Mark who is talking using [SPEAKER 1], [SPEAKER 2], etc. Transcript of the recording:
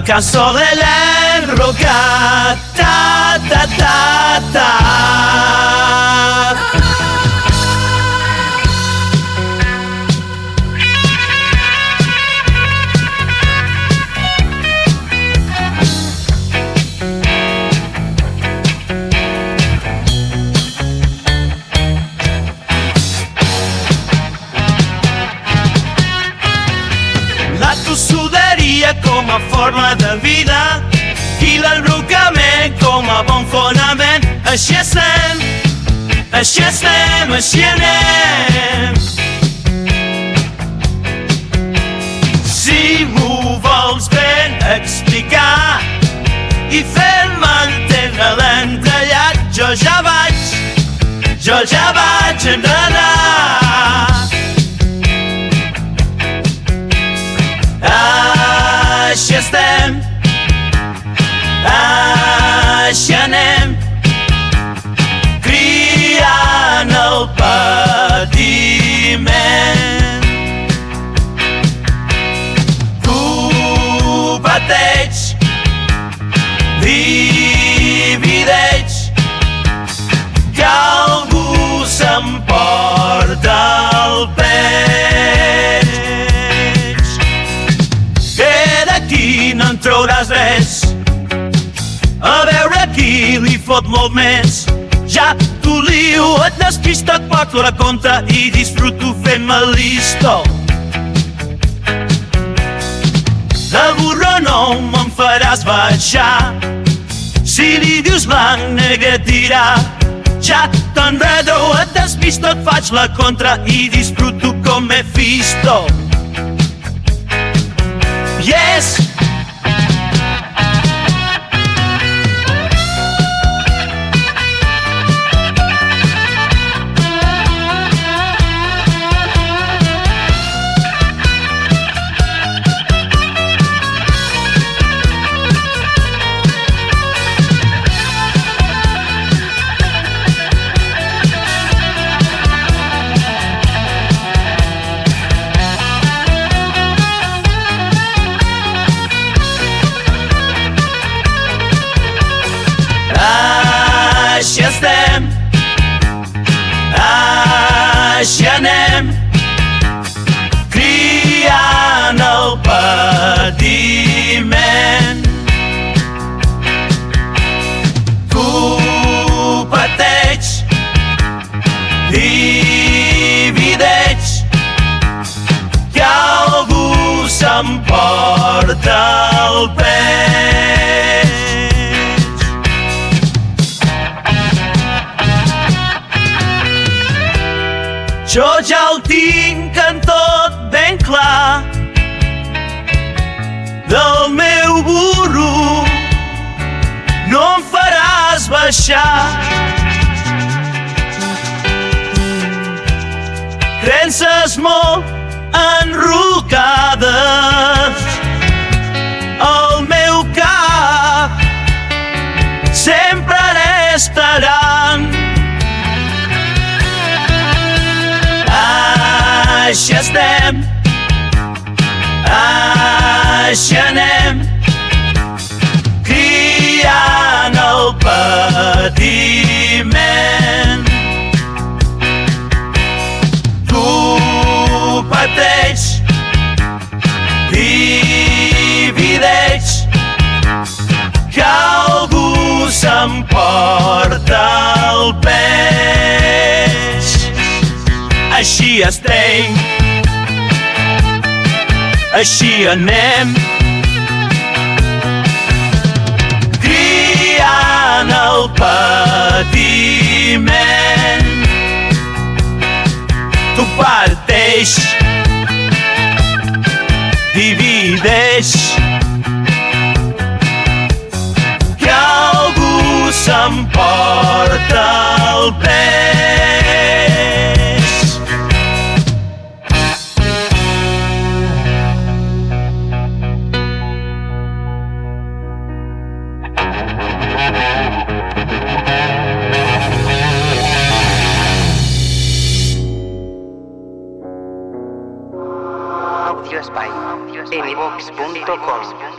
[SPEAKER 1] cançó de l'enrocat. Ta, ta, ta, ta. La com a forma de vida i l'enrocament com a bon fonament. Així estem, així estem, així anem. Si m'ho vols ben explicar i fer-me entendre l'entrellat, jo ja vaig, jo ja vaig enredar. Fot molt més. Ja t'ho lio, et despista, et porto la conta i disfruto fent-me listo. De burro no me'n faràs baixar. Si li dius blanc, negre dirà. Ja t'enredo, et despisto, et faig la contra i disfruto com Mephisto. Yes! Així estem, així anem, criant el patiment. Tu pateix, divideix, que algú s'emporta el peix. Jo ja el tinc en tot ben clar. Del meu burro no em faràs baixar. Creences molt enrocades Així estem, així anem, criant el patiment. Tu pateix, divideix, que algú s'emporta el peix. Així estem, així anem, criant el patiment. Tu parteix, divideix, que algú s'emporta el peix.
[SPEAKER 2] Spotify, en evox.com.